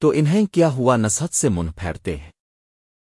تو انہیں کیا ہوا نصحت سے منہ پھیرتے ہیں؟